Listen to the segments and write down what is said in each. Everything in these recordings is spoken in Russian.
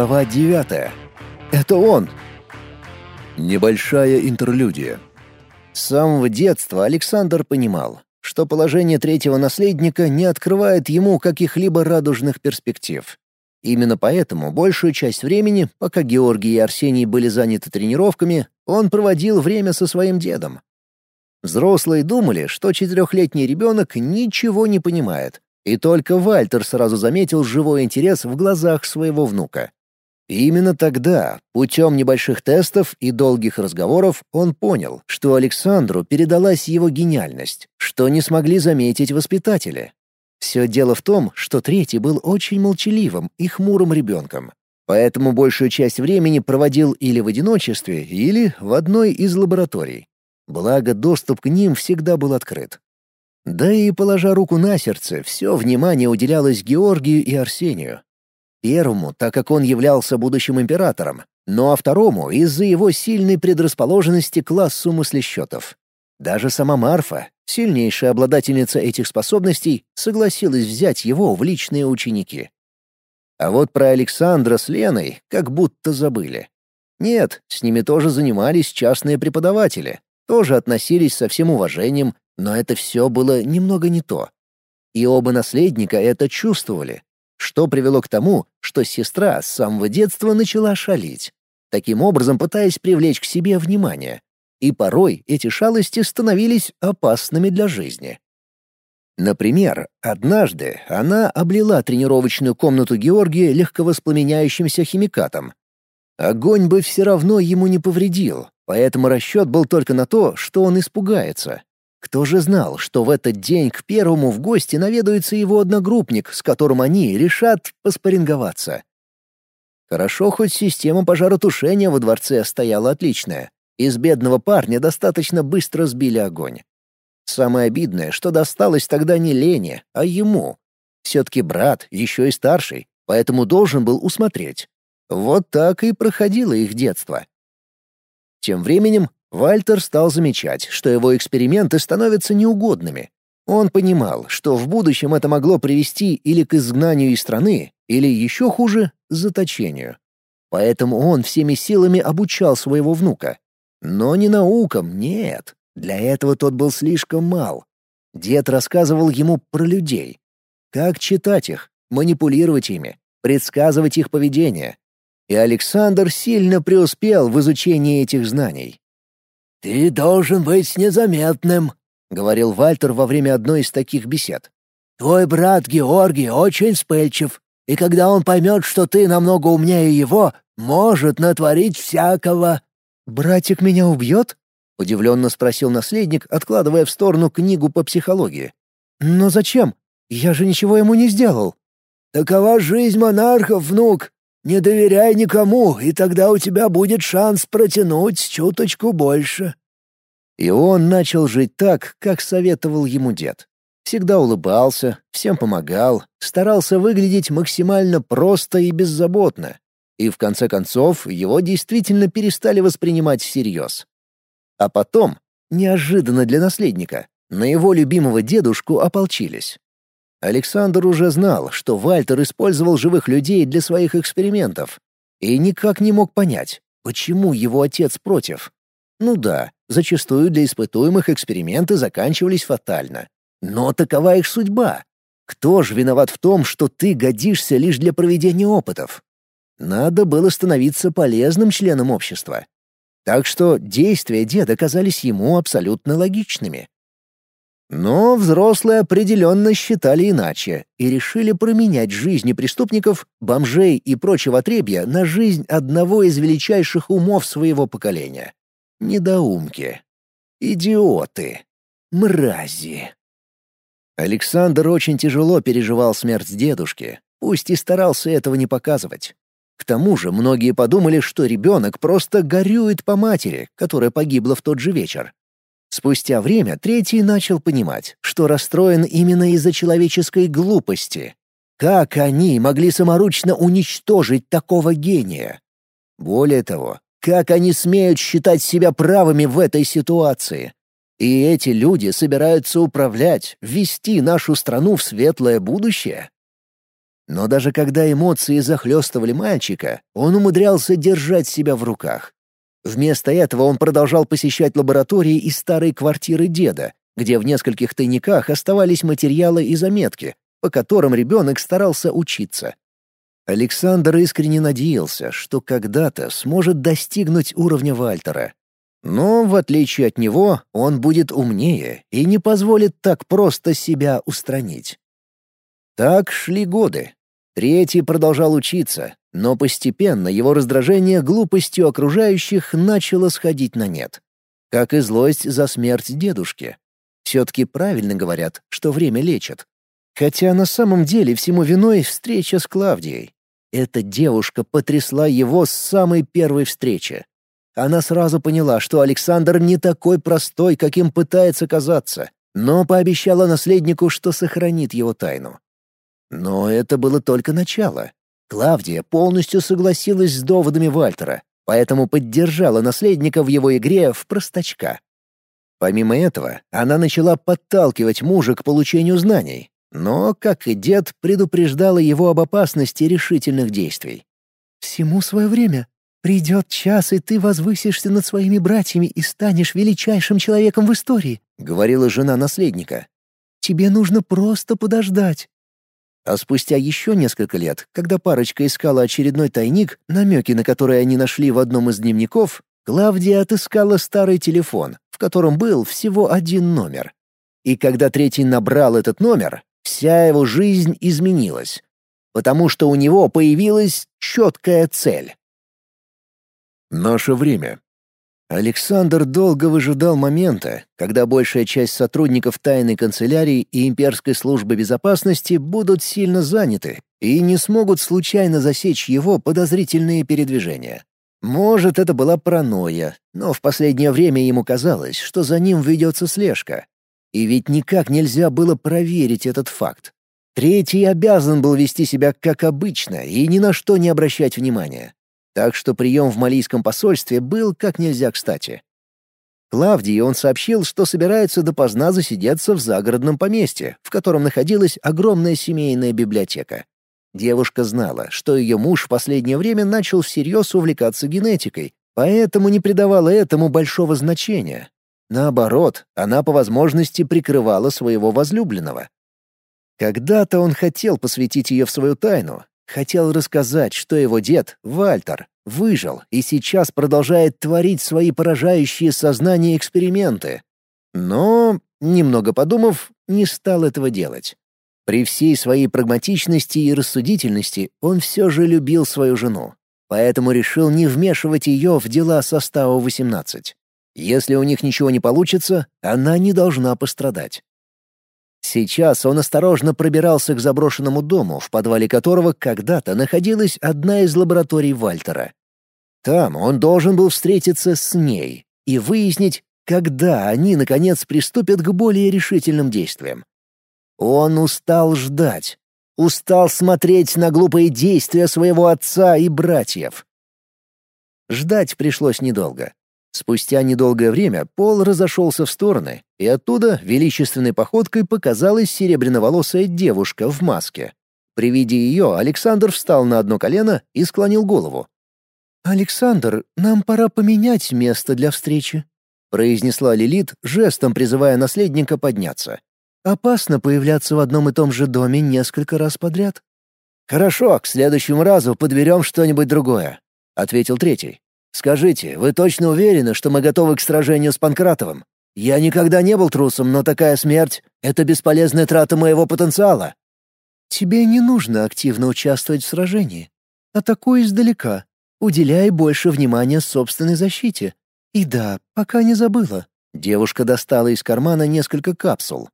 Глава 9. Это он. Небольшая интерлюдия. С самого детства Александр понимал, что положение третьего наследника не открывает ему каких-либо радужных перспектив. Именно поэтому большую часть времени, пока Георгий и Арсений были заняты тренировками, он проводил время со своим дедом. Взрослые думали, что четырехлетний ребенок ничего не понимает, и только Вальтер сразу заметил живой интерес в глазах своего внука. И именно тогда, путем небольших тестов и долгих разговоров, он понял, что Александру передалась его гениальность, что не смогли заметить воспитатели. Все дело в том, что третий был очень молчаливым и хмурым ребенком, поэтому большую часть времени проводил или в одиночестве, или в одной из лабораторий. Благо, доступ к ним всегда был открыт. Да и, положа руку на сердце, все внимание уделялось Георгию и Арсению. Первому, так как он являлся будущим императором, ну а второму — из-за его сильной предрасположенности к классу мыслесчетов. Даже сама Марфа, сильнейшая обладательница этих способностей, согласилась взять его в личные ученики. А вот про Александра с Леной как будто забыли. Нет, с ними тоже занимались частные преподаватели, тоже относились со всем уважением, но это все было немного не то. И оба наследника это чувствовали, что привело к тому, что сестра с самого детства начала шалить, таким образом пытаясь привлечь к себе внимание. И порой эти шалости становились опасными для жизни. Например, однажды она облила тренировочную комнату Георгия легковоспламеняющимся химикатом. Огонь бы все равно ему не повредил, поэтому расчет был только на то, что он испугается. Кто же знал, что в этот день к первому в гости наведается его одногруппник, с которым они решат поспоринговаться? Хорошо, хоть система пожаротушения во дворце стояла отличная. Из бедного парня достаточно быстро сбили огонь. Самое обидное, что досталось тогда не Лене, а ему. Все-таки брат, еще и старший, поэтому должен был усмотреть. Вот так и проходило их детство. Тем временем Вальтер стал замечать, что его эксперименты становятся неугодными. Он понимал, что в будущем это могло привести или к изгнанию из страны, или еще хуже — заточению. Поэтому он всеми силами обучал своего внука. Но не наукам, нет. Для этого тот был слишком мал. Дед рассказывал ему про людей. Как читать их, манипулировать ими, предсказывать их поведение. И Александр сильно преуспел в изучении этих знаний. «Ты должен быть незаметным», — говорил Вальтер во время одной из таких бесед. «Твой брат Георгий очень вспыльчив, и когда он поймет, что ты намного умнее его, может натворить всякого». «Братик меня убьет?» — удивленно спросил наследник, откладывая в сторону книгу по психологии. «Но зачем? Я же ничего ему не сделал». «Такова жизнь монархов, внук. Не доверяй никому, и тогда у тебя будет шанс протянуть чуточку больше». И он начал жить так, как советовал ему дед. Всегда улыбался, всем помогал, старался выглядеть максимально просто и беззаботно. И в конце концов его действительно перестали воспринимать всерьез. А потом, неожиданно для наследника, на его любимого дедушку ополчились. Александр уже знал, что Вальтер использовал живых людей для своих экспериментов, и никак не мог понять, почему его отец против. Ну да, зачастую для испытуемых эксперименты заканчивались фатально. Но такова их судьба. Кто же виноват в том, что ты годишься лишь для проведения опытов? Надо было становиться полезным членом общества. Так что действия деда казались ему абсолютно логичными. Но взрослые определенно считали иначе и решили променять жизни преступников, бомжей и прочего отребья на жизнь одного из величайших умов своего поколения. Недоумки. Идиоты. Мрази. Александр очень тяжело переживал смерть дедушки, пусть и старался этого не показывать. К тому же многие подумали, что ребенок просто горюет по матери, которая погибла в тот же вечер. Спустя время третий начал понимать, что расстроен именно из-за человеческой глупости. Как они могли саморучно уничтожить такого гения? Более того, как они смеют считать себя правыми в этой ситуации? И эти люди собираются управлять, ввести нашу страну в светлое будущее? Но даже когда эмоции захлестывали мальчика, он умудрялся держать себя в руках. Вместо этого он продолжал посещать лаборатории из старой квартиры деда, где в нескольких тайниках оставались материалы и заметки, по которым ребенок старался учиться. Александр искренне надеялся, что когда-то сможет достигнуть уровня Вальтера. Но, в отличие от него, он будет умнее и не позволит так просто себя устранить. Так шли годы. Третий продолжал учиться, но постепенно его раздражение глупостью окружающих начало сходить на нет. Как и злость за смерть дедушки. Все-таки правильно говорят, что время лечит. Хотя на самом деле всему виной встреча с Клавдией. Эта девушка потрясла его с самой первой встречи. Она сразу поняла, что Александр не такой простой, каким пытается казаться, но пообещала наследнику, что сохранит его тайну. Но это было только начало. Клавдия полностью согласилась с доводами Вальтера, поэтому поддержала наследника в его игре в простачка. Помимо этого, она начала подталкивать мужа к получению знаний, но, как и дед, предупреждала его об опасности решительных действий. «Всему свое время. Придет час, и ты возвысишься над своими братьями и станешь величайшим человеком в истории», — говорила жена наследника. «Тебе нужно просто подождать». А спустя еще несколько лет, когда парочка искала очередной тайник, намеки на который они нашли в одном из дневников, Клавдия отыскала старый телефон, в котором был всего один номер. И когда третий набрал этот номер, Вся его жизнь изменилась, потому что у него появилась четкая цель. Наше время. Александр долго выжидал момента, когда большая часть сотрудников тайной канцелярии и имперской службы безопасности будут сильно заняты и не смогут случайно засечь его подозрительные передвижения. Может, это была паранойя, но в последнее время ему казалось, что за ним ведется слежка, и ведь никак нельзя было проверить этот факт. Третий обязан был вести себя как обычно и ни на что не обращать внимания. Так что прием в малийском посольстве был как нельзя кстати. Клавдии он сообщил, что собирается допоздна засидеться в загородном поместье, в котором находилась огромная семейная библиотека. Девушка знала, что ее муж в последнее время начал всерьез увлекаться генетикой, поэтому не придавала этому большого значения, Наоборот, она по возможности прикрывала своего возлюбленного. Когда-то он хотел посвятить ее в свою тайну, хотел рассказать, что его дед, Вальтер, выжил и сейчас продолжает творить свои поражающие сознание эксперименты. Но, немного подумав, не стал этого делать. При всей своей прагматичности и рассудительности он все же любил свою жену, поэтому решил не вмешивать ее в дела состава 18. Если у них ничего не получится, она не должна пострадать. Сейчас он осторожно пробирался к заброшенному дому, в подвале которого когда-то находилась одна из лабораторий Вальтера. Там он должен был встретиться с ней и выяснить, когда они, наконец, приступят к более решительным действиям. Он устал ждать, устал смотреть на глупые действия своего отца и братьев. Ждать пришлось недолго. Спустя недолгое время пол разошелся в стороны, и оттуда величественной походкой показалась серебряноволосая девушка в маске. При виде ее Александр встал на одно колено и склонил голову. «Александр, нам пора поменять место для встречи», — произнесла Лилит, жестом призывая наследника подняться. «Опасно появляться в одном и том же доме несколько раз подряд». «Хорошо, к следующему разу подберем что-нибудь другое», — ответил третий. Скажите, вы точно уверены, что мы готовы к сражению с Панкратовым? Я никогда не был трусом, но такая смерть — это бесполезная трата моего потенциала». «Тебе не нужно активно участвовать в сражении. Атакуй издалека. Уделяй больше внимания собственной защите. И да, пока не забыла». Девушка достала из кармана несколько капсул.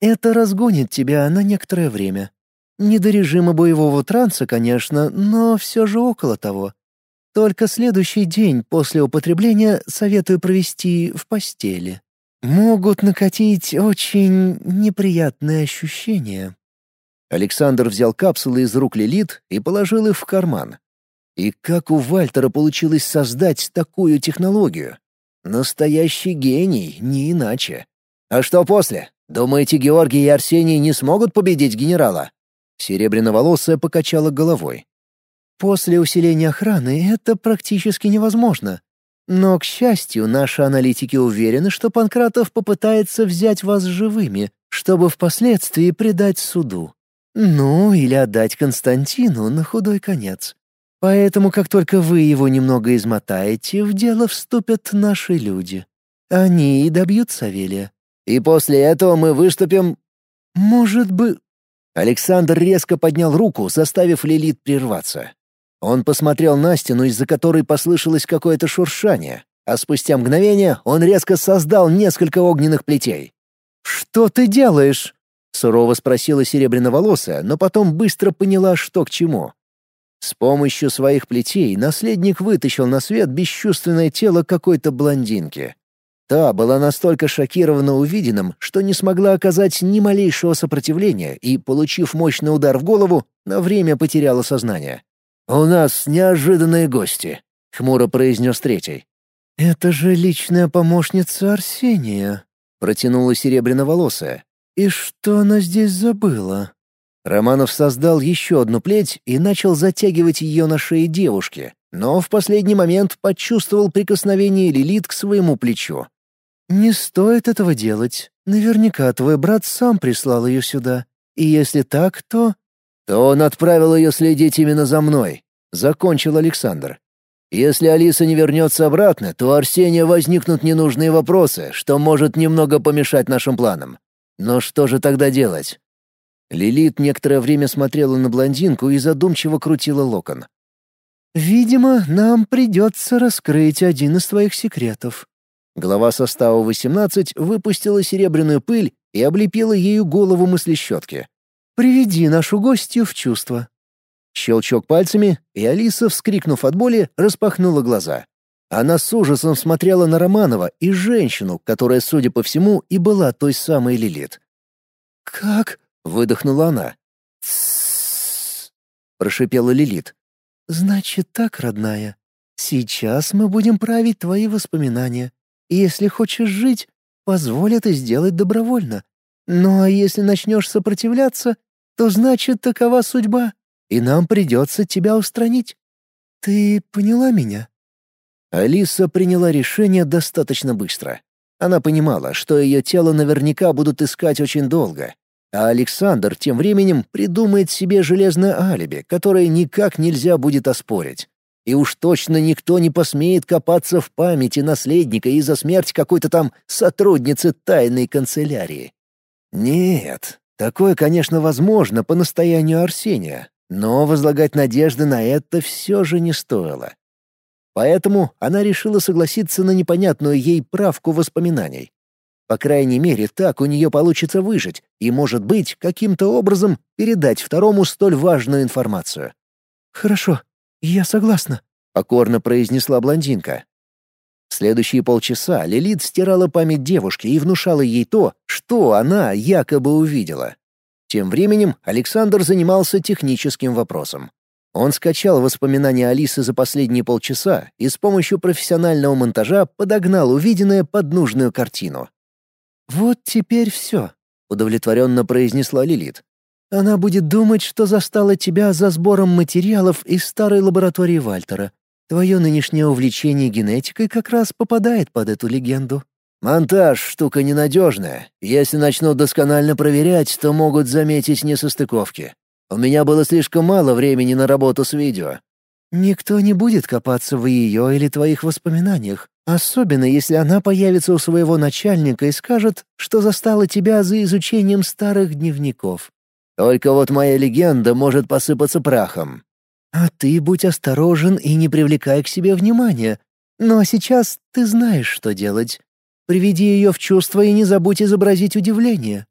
«Это разгонит тебя на некоторое время. Не до режима боевого транса, конечно, но все же около того. Только следующий день после употребления советую провести в постели. Могут накатить очень неприятные ощущения». Александр взял капсулы из рук Лилит и положил их в карман. И как у Вальтера получилось создать такую технологию? Настоящий гений, не иначе. А что после? Думаете, Георгий и Арсений не смогут победить генерала? Серебряноволосая покачала головой. После усиления охраны это практически невозможно. Но, к счастью, наши аналитики уверены, что Панкратов попытается взять вас живыми, чтобы впоследствии предать суду. Ну, или отдать Константину на худой конец. Поэтому, как только вы его немного измотаете, в дело вступят наши люди. Они и добьют Савелия. И после этого мы выступим... Может быть... Александр резко поднял руку, заставив Лилит прерваться. Он посмотрел на стену, из-за которой послышалось какое-то шуршание, а спустя мгновение он резко создал несколько огненных плетей. «Что ты делаешь?» — сурово спросила серебряноволосая, но потом быстро поняла, что к чему. С помощью своих плетей наследник вытащил на свет бесчувственное тело какой-то блондинки. Та была настолько шокирована увиденным, что не смогла оказать ни малейшего сопротивления и, получив мощный удар в голову, на время потеряла сознание. «У нас неожиданные гости», — хмуро произнес третий. «Это же личная помощница Арсения», — протянула серебряноволосая. «И что она здесь забыла?» Романов создал еще одну плеть и начал затягивать ее на шее девушки, но в последний момент почувствовал прикосновение Лилит к своему плечу. «Не стоит этого делать. Наверняка твой брат сам прислал ее сюда. И если так, то...» то он отправил ее следить именно за мной», — закончил Александр. «Если Алиса не вернется обратно, то у Арсения возникнут ненужные вопросы, что может немного помешать нашим планам. Но что же тогда делать?» Лилит некоторое время смотрела на блондинку и задумчиво крутила локон. «Видимо, нам придется раскрыть один из твоих секретов». Глава состава 18 выпустила серебряную пыль и облепила ею голову мыслещетки. Приведи нашу гостью в чувство». Щелчок пальцами, и Алиса, вскрикнув от боли, распахнула глаза. Она с ужасом смотрела на Романова и женщину, которая, судя по всему, и была той самой Лилит. «Как?» — выдохнула она. «Тссс», — прошипела Лилит. «Значит так, родная. Сейчас мы будем править твои воспоминания. Если хочешь жить, позволь это сделать добровольно. Ну а если начнешь сопротивляться, то значит такова судьба, и нам придется тебя устранить. Ты поняла меня?» Алиса приняла решение достаточно быстро. Она понимала, что ее тело наверняка будут искать очень долго, а Александр тем временем придумает себе железное алиби, которое никак нельзя будет оспорить. И уж точно никто не посмеет копаться в памяти наследника из-за смерти какой-то там сотрудницы тайной канцелярии. Нет, такое, конечно, возможно по настоянию Арсения, но возлагать надежды на это все же не стоило. Поэтому она решила согласиться на непонятную ей правку воспоминаний. По крайней мере, так у нее получится выжить и, может быть, каким-то образом передать второму столь важную информацию. «Хорошо, я согласна», — покорно произнесла блондинка. Следующие полчаса Лилит стирала память девушки и внушала ей то, что она якобы увидела. Тем временем Александр занимался техническим вопросом. Он скачал воспоминания Алисы за последние полчаса и с помощью профессионального монтажа подогнал увиденное под нужную картину. «Вот теперь все», — удовлетворенно произнесла Лилит. «Она будет думать, что застала тебя за сбором материалов из старой лаборатории Вальтера. Твое нынешнее увлечение генетикой как раз попадает под эту легенду. Монтаж — штука ненадежная. Если начнут досконально проверять, то могут заметить несостыковки. У меня было слишком мало времени на работу с видео. Никто не будет копаться в ее или твоих воспоминаниях, особенно если она появится у своего начальника и скажет, что застала тебя за изучением старых дневников. Только вот моя легенда может посыпаться прахом. А ты будь осторожен и не привлекай к себе внимания. А сейчас ты знаешь, что делать. Приведи ее в чувство и не забудь изобразить удивление.